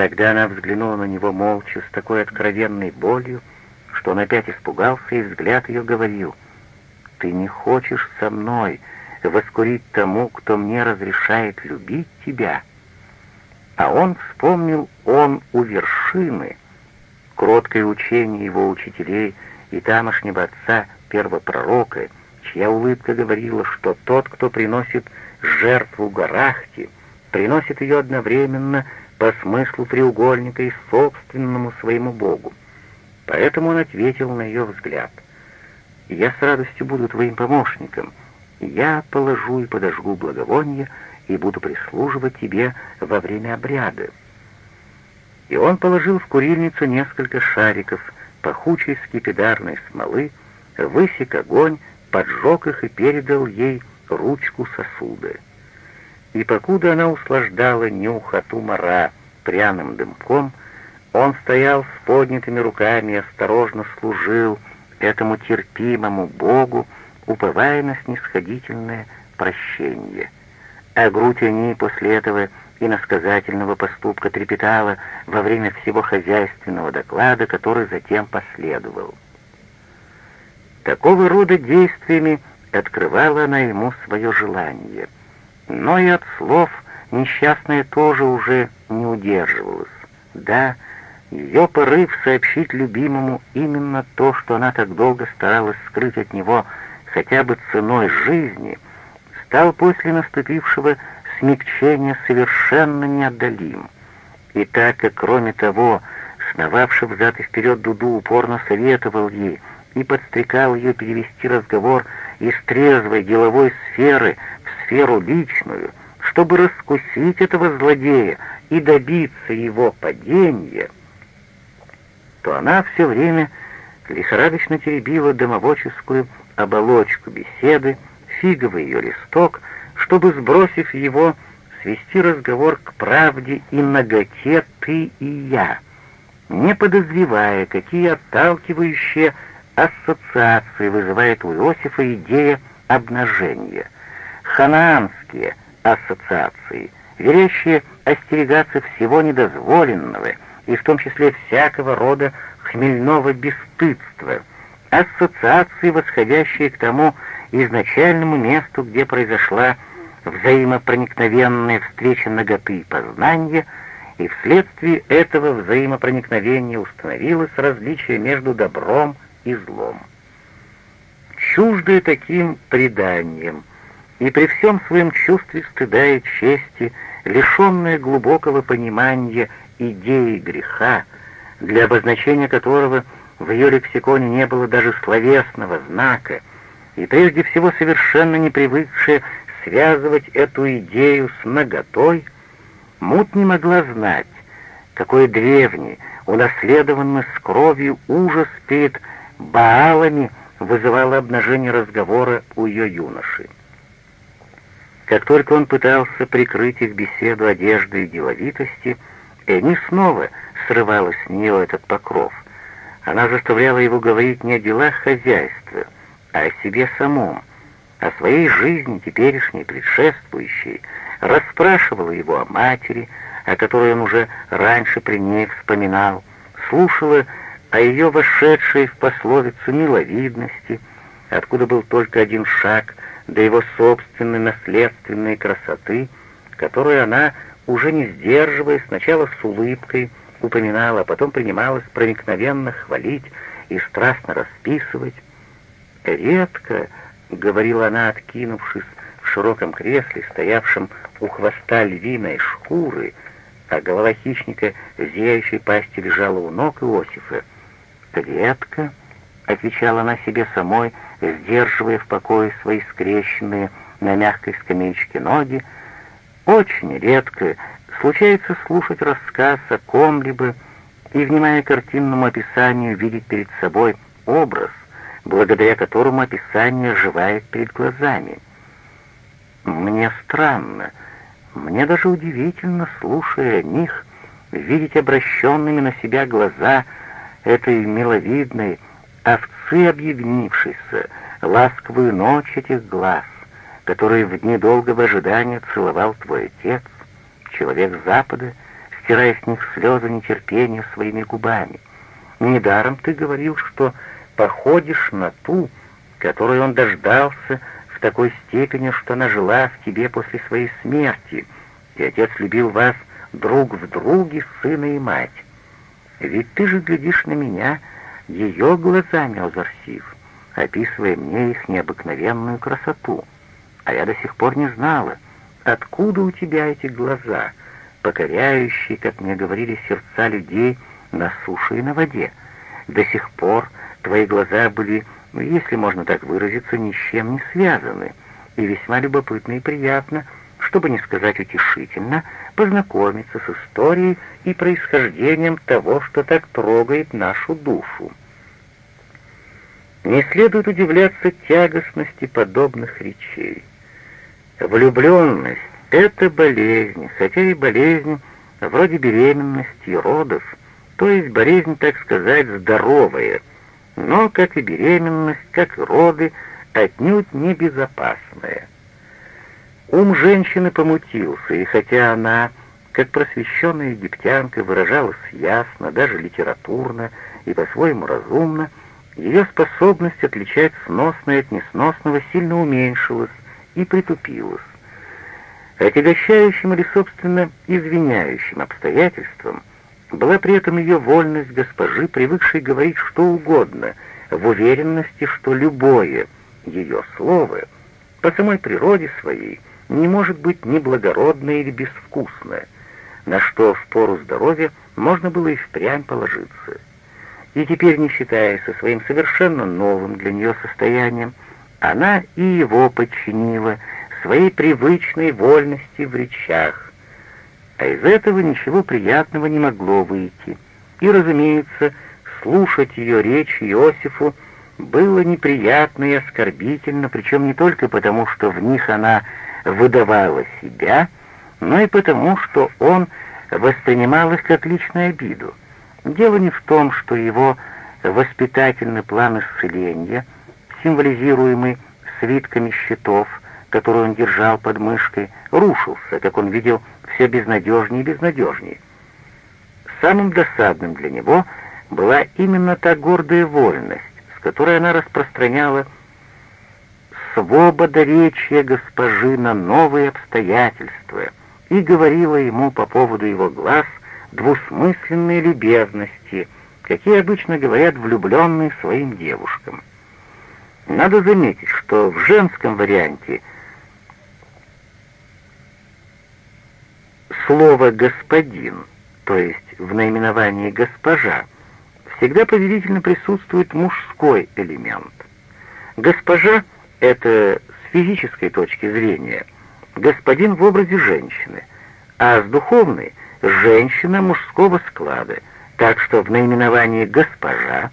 Тогда она взглянула на него молча, с такой откровенной болью, что он опять испугался, и взгляд ее говорил, «Ты не хочешь со мной воскурить тому, кто мне разрешает любить тебя?» А он вспомнил, он у вершины, кроткое учение его учителей и тамошнего отца первопророка, чья улыбка говорила, что тот, кто приносит жертву Гарахти, приносит ее одновременно по смыслу треугольника и собственному своему Богу. Поэтому он ответил на ее взгляд. «Я с радостью буду твоим помощником. Я положу и подожгу благовоние и буду прислуживать тебе во время обряда». И он положил в курильницу несколько шариков пахучей скипидарной смолы, высек огонь, поджег их и передал ей ручку сосуда. И покуда она услаждала нюх умара пряным дымком, он стоял с поднятыми руками и осторожно служил этому терпимому Богу, уповая на снисходительное прощение. А грудь они после этого иносказательного поступка трепетала во время всего хозяйственного доклада, который затем последовал. Такого рода действиями открывала она ему свое желание. Но и от слов несчастная тоже уже не удерживалась. Да, ее порыв сообщить любимому именно то, что она так долго старалась скрыть от него хотя бы ценой жизни, стал после наступившего смягчения совершенно неотдалим. И так как, кроме того, сновавший взад и вперед Дуду упорно советовал ей и подстрекал ее перевести разговор из трезвой деловой сферы сферу личную, чтобы раскусить этого злодея и добиться его падения, то она все время лихорадочно теребила домоводческую оболочку беседы, фиговый ее листок, чтобы, сбросив его, свести разговор к правде и наготе «ты» и «я», не подозревая, какие отталкивающие ассоциации вызывает у Иосифа идея обнажения. Ханаанские ассоциации, верящие остерегаться всего недозволенного, и в том числе всякого рода хмельного бесстыдства, ассоциации, восходящие к тому изначальному месту, где произошла взаимопроникновенная встреча наготы и познания, и вследствие этого взаимопроникновения установилось различие между добром и злом. Чуждые таким преданием, и при всем своем чувстве стыда и чести, лишенные глубокого понимания идеи греха, для обозначения которого в ее лексиконе не было даже словесного знака, и прежде всего совершенно не привыкшая связывать эту идею с наготой, Мут не могла знать, какой древний, унаследованный с кровью ужас перед Баалами вызывало обнажение разговора у ее юноши. Как только он пытался прикрыть их беседу одеждой и деловитости, Эни снова срывала с нее этот покров. Она заставляла его говорить не о делах хозяйства, а о себе самом, о своей жизни, теперешней, предшествующей, расспрашивала его о матери, о которой он уже раньше при ней вспоминал, слушала о ее вошедшей в пословицу миловидности, откуда был только один шаг до его собственной наследственной красоты, которую она, уже не сдерживая, сначала с улыбкой упоминала, а потом принималась проникновенно хвалить и страстно расписывать. Редко, — говорила она, откинувшись в широком кресле, стоявшем у хвоста львиной шкуры, а голова хищника в зияющей пасти лежала у ног Иосифа. «Редко», — отвечала она себе самой, сдерживая в покое свои скрещенные на мягкой скамеечке ноги, «очень редко случается слушать рассказ о ком-либо и, внимая картинному описанию, видеть перед собой образ, благодаря которому описание оживает перед глазами. Мне странно, мне даже удивительно, слушая о них, видеть обращенными на себя глаза этой миловидной овцы объединившейся, ласковую ночь этих глаз, которые в дни долгого ожидания целовал твой отец, человек Запада, стирая с них слезы нетерпения своими губами. Недаром ты говорил, что походишь на ту, которую он дождался в такой степени, что она жила в тебе после своей смерти, и отец любил вас друг в друге, сына и мать. Ведь ты же глядишь на меня ее глазами, Озарсив, описывая мне их необыкновенную красоту. А я до сих пор не знала, откуда у тебя эти глаза, покоряющие, как мне говорили, сердца людей на суше и на воде. До сих пор твои глаза были, ну, если можно так выразиться, ни с чем не связаны, и весьма любопытно и приятно, чтобы не сказать утешительно, познакомиться с историей и происхождением того, что так трогает нашу душу. Не следует удивляться тягостности подобных речей. Влюбленность — это болезнь, хотя и болезнь вроде беременности и родов, то есть болезнь, так сказать, здоровая, но, как и беременность, как и роды, отнюдь не безопасная. Ум женщины помутился, и хотя она, как просвещенная египтянка, выражалась ясно, даже литературно и по-своему разумно, ее способность отличать сносное от несносного сильно уменьшилась и притупилась. Отягощающим или, собственно, извиняющим обстоятельством была при этом ее вольность госпожи, привыкшей говорить что угодно, в уверенности, что любое ее слово по самой природе своей не может быть ни благородное или безвкусное, на что в пору здоровья можно было и впрямь положиться. И теперь, не считаясь со своим совершенно новым для нее состоянием, она и его подчинила своей привычной вольности в речах, а из этого ничего приятного не могло выйти. И, разумеется, слушать ее речь Иосифу было неприятно и оскорбительно, причем не только потому, что в них она выдавала себя, но и потому, что он воспринимал их как личную обиду. Дело не в том, что его воспитательный план исцеления, символизируемый свитками щитов, которые он держал под мышкой, рушился, как он видел все безнадежнее и безнадежнее. Самым досадным для него была именно та гордая вольность, с которой она распространяла свобода речи госпожи на новые обстоятельства и говорила ему по поводу его глаз двусмысленные любезности, какие обычно говорят влюбленные своим девушкам. Надо заметить, что в женском варианте слово «господин», то есть в наименовании «госпожа», всегда повелительно присутствует мужской элемент. Госпожа — это с физической точки зрения господин в образе женщины, а с духовной — женщина мужского склада, так что в наименовании «госпожа»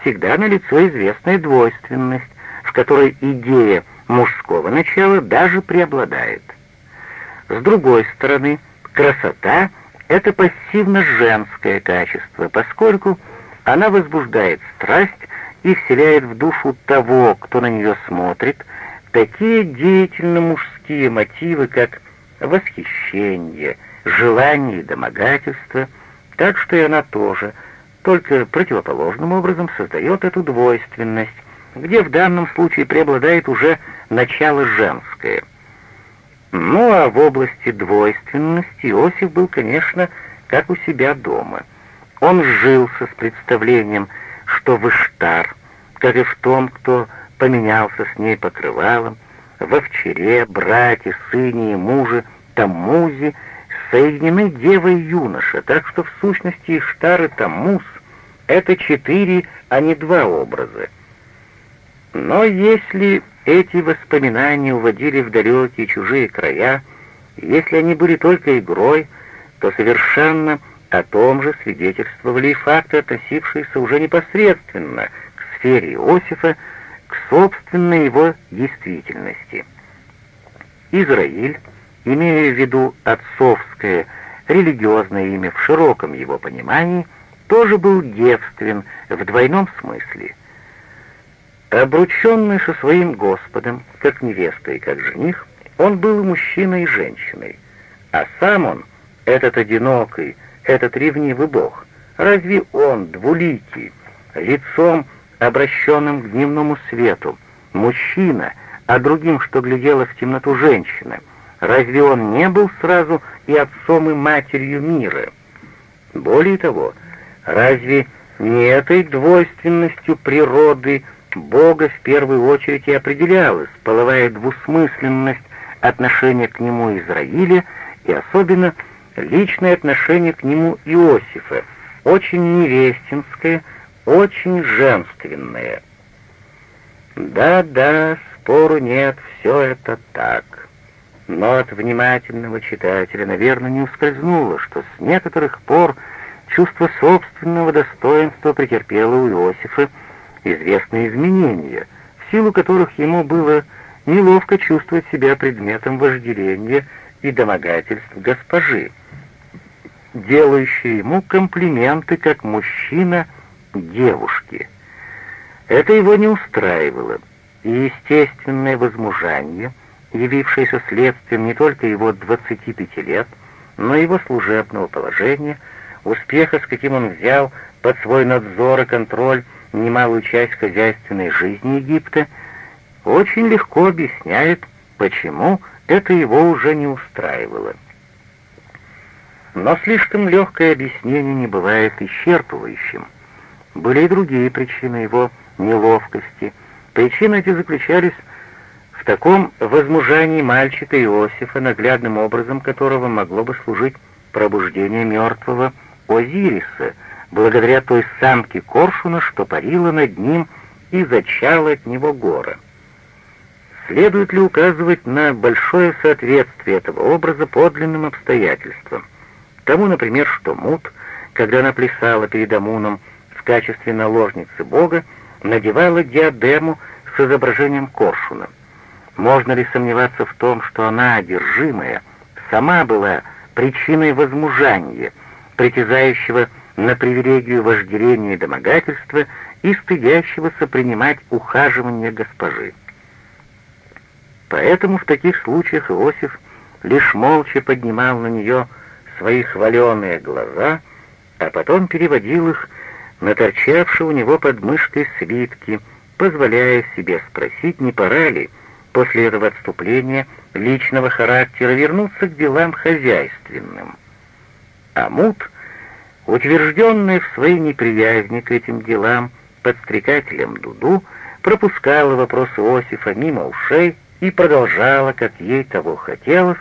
всегда налицо известная двойственность, в которой идея мужского начала даже преобладает. С другой стороны, красота — это пассивно-женское качество, поскольку она возбуждает страсть и вселяет в душу того, кто на нее смотрит, такие деятельно мужские мотивы, как восхищение, желание и домогательство, так что и она тоже, только противоположным образом создает эту двойственность, где в данном случае преобладает уже начало женское. Ну а в области двойственности Иосиф был, конечно, как у себя дома — он сжился с представлением, что в Иштар, как и в том, кто поменялся с ней покрывалом, во вчере, брате, сыне и муже, Таммузе, соединены дева и юноша, так что в сущности Иштар и Таммуз — это четыре, а не два образа. Но если эти воспоминания уводили в далекие чужие края, если они были только игрой, то совершенно о том же свидетельствовали и факты, относившиеся уже непосредственно к сфере Иосифа, к собственной его действительности. Израиль, имея в виду отцовское религиозное имя в широком его понимании, тоже был девствен в двойном смысле. Обрученный со своим Господом, как невеста и как жених, он был мужчиной и женщиной, а сам он, этот одинокий, этот ревнивый бог? Разве он, двуликий, лицом, обращенным к дневному свету, мужчина, а другим, что глядело в темноту женщина, разве он не был сразу и отцом, и матерью мира? Более того, разве не этой двойственностью природы Бога в первую очередь и определялась половая двусмысленность отношения к нему Израиля и особенно личное отношение к нему Иосифа, очень невестинское, очень женственное. Да-да, спору нет, все это так. Но от внимательного читателя, наверное, не ускользнуло, что с некоторых пор чувство собственного достоинства претерпело у Иосифа известные изменения, в силу которых ему было неловко чувствовать себя предметом вожделения и домогательств госпожи, делающей ему комплименты как мужчина девушке. Это его не устраивало, и естественное возмужание, явившееся следствием не только его 25 лет, но и его служебного положения, успеха, с каким он взял под свой надзор и контроль немалую часть хозяйственной жизни Египта, очень легко объясняет, почему это его уже не устраивало. Но слишком легкое объяснение не бывает исчерпывающим. Были и другие причины его неловкости. Причины эти заключались таком возмужании мальчика Иосифа, наглядным образом которого могло бы служить пробуждение мертвого Озириса, благодаря той самке коршуна, что парила над ним и зачала от него гора. Следует ли указывать на большое соответствие этого образа подлинным обстоятельствам? Тому, например, что Мут, когда она плясала перед Амуном в качестве наложницы Бога, надевала диадему с изображением коршуна. Можно ли сомневаться в том, что она, одержимая, сама была причиной возмужания, притязающего на привилегию вожделения и домогательства и стыдящегося принимать ухаживание госпожи? Поэтому в таких случаях Иосиф лишь молча поднимал на нее свои хваленые глаза, а потом переводил их на торчавшие у него под мышкой свитки, позволяя себе спросить, не пора ли после этого отступления личного характера вернуться к делам хозяйственным. А Мут, утвержденный в своей неприязни к этим делам подстрекателем Дуду, пропускала вопрос Иосифа мимо ушей и продолжала, как ей того хотелось,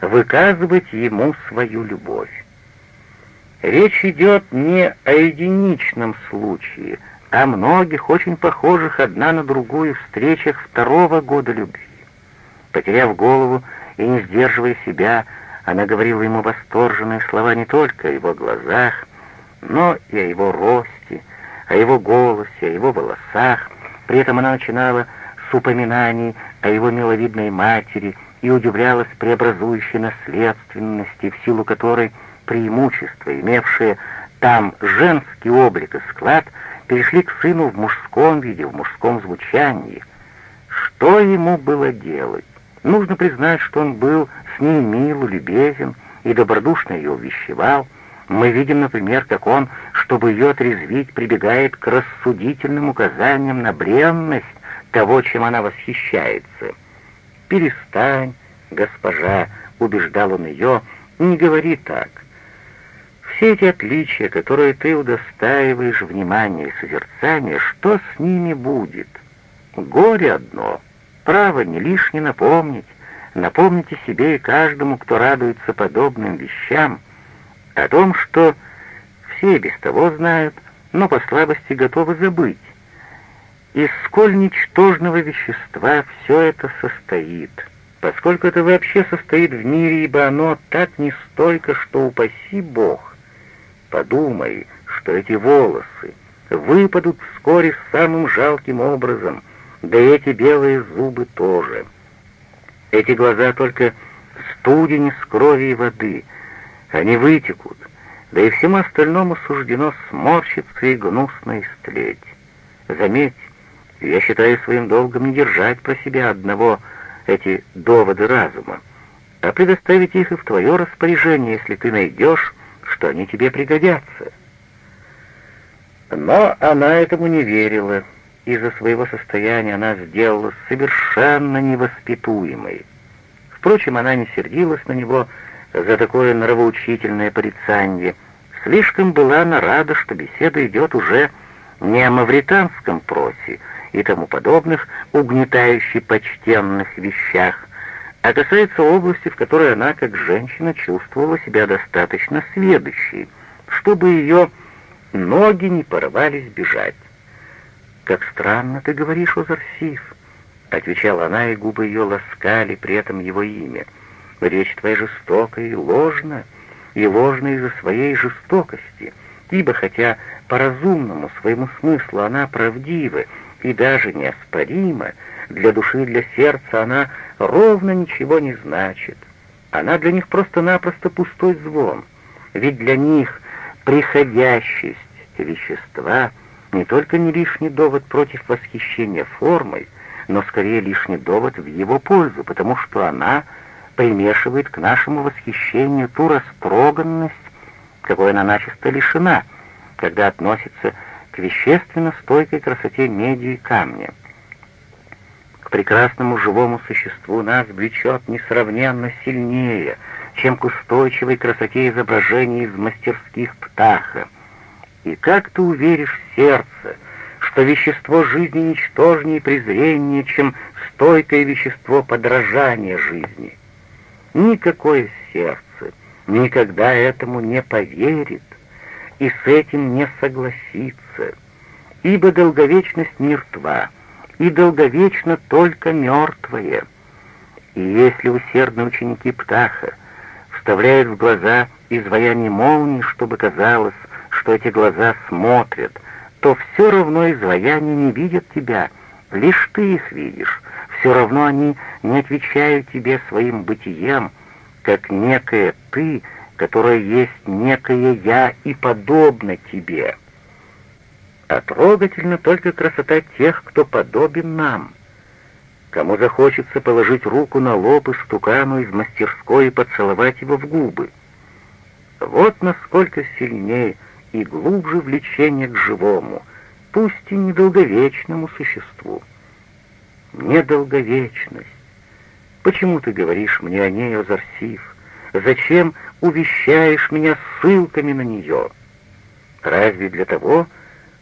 выказывать ему свою любовь. Речь идет не о единичном случае, о многих, очень похожих одна на другую встречах второго года любви. Потеряв голову и не сдерживая себя, она говорила ему восторженные слова не только о его глазах, но и о его росте, о его голосе, о его волосах. При этом она начинала с упоминаний о его миловидной матери и удивлялась преобразующей наследственности, в силу которой преимущества, имевшие там женский облик и склад, перешли к сыну в мужском виде, в мужском звучании. Что ему было делать? Нужно признать, что он был с ней мил, любезен и добродушно ее увещевал. Мы видим, например, как он, чтобы ее отрезвить, прибегает к рассудительным указаниям на бренность того, чем она восхищается. «Перестань, госпожа», — убеждал он ее, — «не говори так. Все эти отличия, которые ты удостаиваешь внимания и созерцания, что с ними будет? Горе одно. Право не лишне напомнить. Напомните себе и каждому, кто радуется подобным вещам, о том, что все без того знают, но по слабости готовы забыть из сколь ничтожного вещества все это состоит, поскольку это вообще состоит в мире, ибо оно так не столько, что упаси Бог. Подумай, что эти волосы выпадут вскоре самым жалким образом, да и эти белые зубы тоже. Эти глаза только студень с крови и воды, они вытекут, да и всему остальному суждено сморщиться и гнусно истлеть. Заметь, я считаю своим долгом не держать про себя одного эти доводы разума, а предоставить их и в твое распоряжение, если ты найдешь, что они тебе пригодятся. Но она этому не верила. Из-за своего состояния она сделалась совершенно невоспитуемой. Впрочем, она не сердилась на него за такое нравоучительное порицание. Слишком была она рада, что беседа идет уже не о мавританском просе и тому подобных угнетающе почтенных вещах, а касается области, в которой она, как женщина, чувствовала себя достаточно сведущей, чтобы ее ноги не порвались бежать. «Как странно ты говоришь, Озарсив», — отвечала она, и губы ее ласкали при этом его имя. «Речь твоя жестокая и ложна, и ложна из-за своей жестокости, ибо хотя по разумному своему смыслу она правдива и даже неоспорима, для души и для сердца она ровно ничего не значит. Она для них просто-напросто пустой звон, ведь для них приходящесть вещества не только не лишний довод против восхищения формой, но скорее лишний довод в его пользу, потому что она примешивает к нашему восхищению ту растроганность, какой она начисто лишена, когда относится к вещественно стойкой красоте меди и камня. Прекрасному живому существу нас влечет несравненно сильнее, чем к устойчивой красоте изображений из мастерских птаха. И как ты уверишь сердце, что вещество жизни ничтожнее и презреннее, чем стойкое вещество подражания жизни? Никакое сердце никогда этому не поверит и с этим не согласится, ибо долговечность мертва, и долговечно только мертвое. И если усердные ученики Птаха вставляют в глаза изваяние молнии, чтобы казалось, что эти глаза смотрят, то все равно изваяния не видят тебя, лишь ты их видишь. Все равно они не отвечают тебе своим бытием, как некое ты, которое есть некое я и подобно тебе. А трогательна только красота тех, кто подобен нам. Кому захочется положить руку на лоб и стукану из мастерской и поцеловать его в губы. Вот насколько сильнее и глубже влечение к живому, пусть и недолговечному существу. Недолговечность. Почему ты говоришь мне о ней, Озарсив? Зачем увещаешь меня ссылками на нее? Разве для того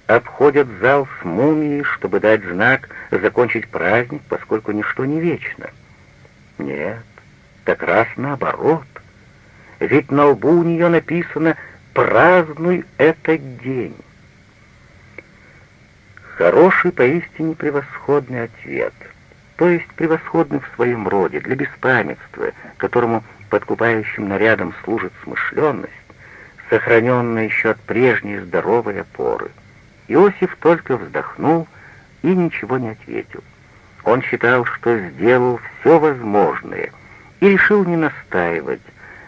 обходят зал с мумией, чтобы дать знак закончить праздник, поскольку ничто не вечно? Нет, как раз наоборот. Ведь на лбу у нее написано празднуй этот день. Хороший, поистине превосходный ответ, то есть превосходный в своем роде, для беспамятства, которому подкупающим нарядом служит смышленность, сохраненная еще от прежней здоровой опоры. Иосиф только вздохнул и ничего не ответил. Он считал, что сделал все возможное и решил не настаивать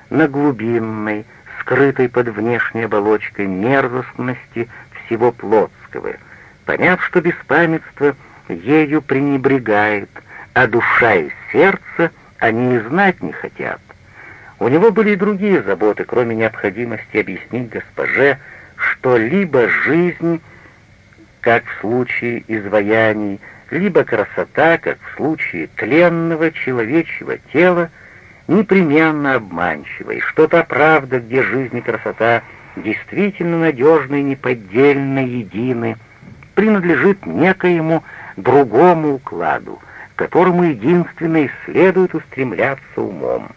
на глубинной, скрытой под внешней оболочкой мерзостности всего плотского, поняв, что беспамятство ею пренебрегает, а душа и сердце они и знать не хотят. У него были и другие заботы, кроме необходимости объяснить госпоже, что либо жизнь, как в случае изваяний, либо красота, как в случае тленного человечьего тела, непременно обманчива, и что та правда, где жизнь и красота действительно надежны и неподдельно едины, принадлежит некоему другому укладу, которому единственно и следует устремляться умом.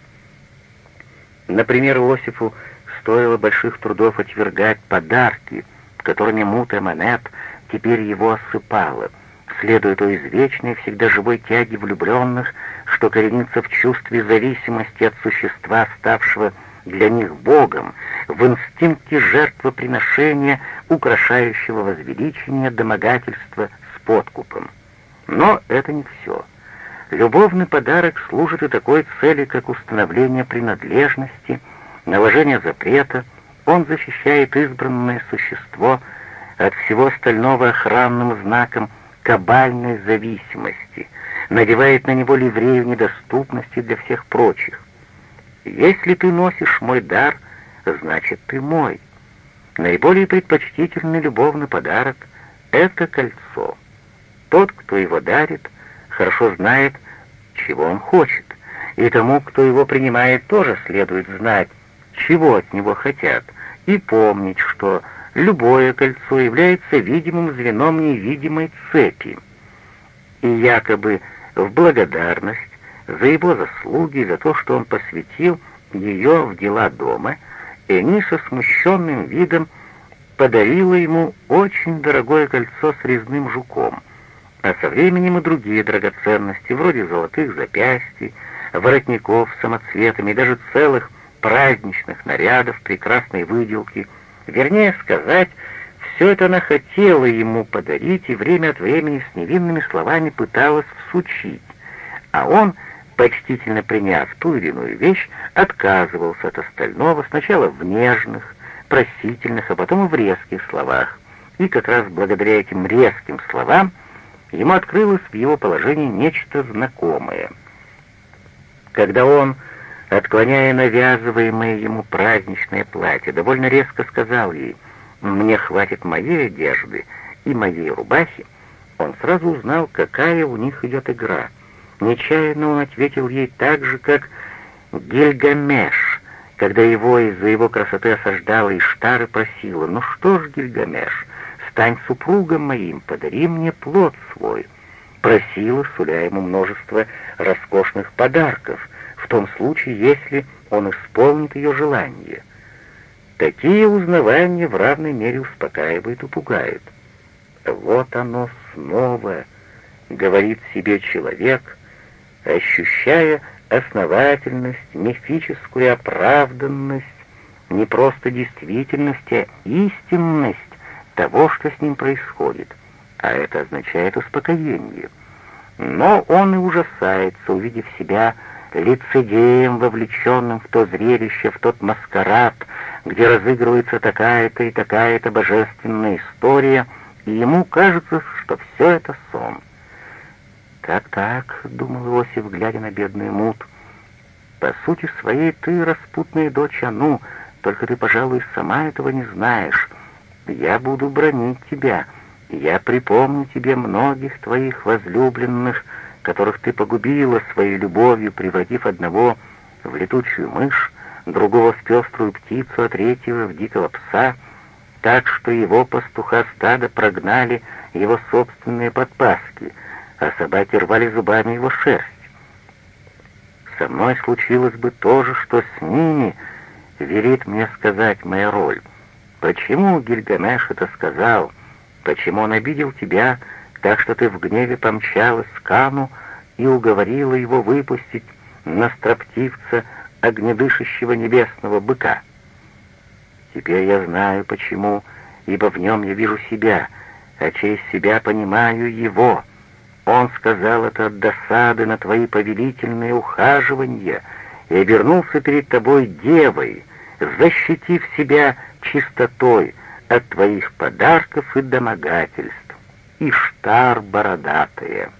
Например, Иосифу стоило больших трудов отвергать подарки, которыми Мута Монет теперь его осыпала — следуя той извечной, всегда живой тяге влюбленных, что коренится в чувстве зависимости от существа, ставшего для них Богом, в инстинкте жертвоприношения, украшающего возвеличение домогательства с подкупом. Но это не все. Любовный подарок служит и такой цели, как установление принадлежности, наложение запрета, он защищает избранное существо от всего остального охранным знаком кабальной зависимости, надевает на него ливрею недоступности для всех прочих. Если ты носишь мой дар, значит, ты мой. Наиболее предпочтительный любовный подарок — это кольцо. Тот, кто его дарит, хорошо знает, чего он хочет, и тому, кто его принимает, тоже следует знать, чего от него хотят, и помнить, что любое кольцо является видимым звеном невидимой цепи. И якобы в благодарность за его заслуги, за то, что он посвятил ее в дела дома, Эни со смущенным видом подарила ему очень дорогое кольцо с резным жуком, а со временем и другие драгоценности, вроде золотых запястий, воротников с самоцветами и даже целых праздничных нарядов прекрасной выделки. Вернее сказать, все это она хотела ему подарить и время от времени с невинными словами пыталась всучить, а он, почтительно приняв ту или иную вещь, отказывался от остального сначала в нежных, просительных, а потом и в резких словах. И как раз благодаря этим резким словам ему открылось в его положении нечто знакомое. Когда он отклоняя навязываемое ему праздничное платье, довольно резко сказал ей «Мне хватит моей одежды и моей рубахи», он сразу узнал, какая у них идет игра. Нечаянно он ответил ей так же, как Гильгамеш, когда его из-за его красоты осаждала Иштар и просила «Ну что ж, Гильгамеш, стань супругом моим, подари мне плод свой». Просила, суля ему множество роскошных подарков — в том случае, если он исполнит ее желание. Такие узнавания в равной мере успокаивают и пугают. Вот оно снова, говорит себе человек, ощущая основательность, мифическую оправданность, не просто действительность, а истинность того, что с ним происходит, а это означает успокоение. Но он и ужасается, увидев себя лицедеем, вовлеченным в то зрелище, в тот маскарад, где разыгрывается такая-то и такая-то божественная история, и ему кажется, что все это сон. «Так-так», — думал Иосиф, глядя на бедный мут, — «по сути своей ты распутная дочь Ану, только ты, пожалуй, сама этого не знаешь. Я буду бронить тебя, я припомню тебе многих твоих возлюбленных, которых ты погубила своей любовью, превратив одного в летучую мышь, другого в пеструю птицу, а третьего в дикого пса, так что его пастуха стада прогнали его собственные подпаски, а собаки рвали зубами его шерсть. Со мной случилось бы то же, что с ними, верит мне сказать моя роль. Почему Гильгамеш это сказал? Почему он обидел тебя, так что ты в гневе помчалась к Кану и уговорила его выпустить на строптивца огнедышащего небесного быка. Теперь я знаю, почему, ибо в нем я вижу себя, а через себя понимаю его. Он сказал это от досады на твои повелительные ухаживания и обернулся перед тобой девой, защитив себя чистотой от твоих подарков и домогательств. Иштар бородатая.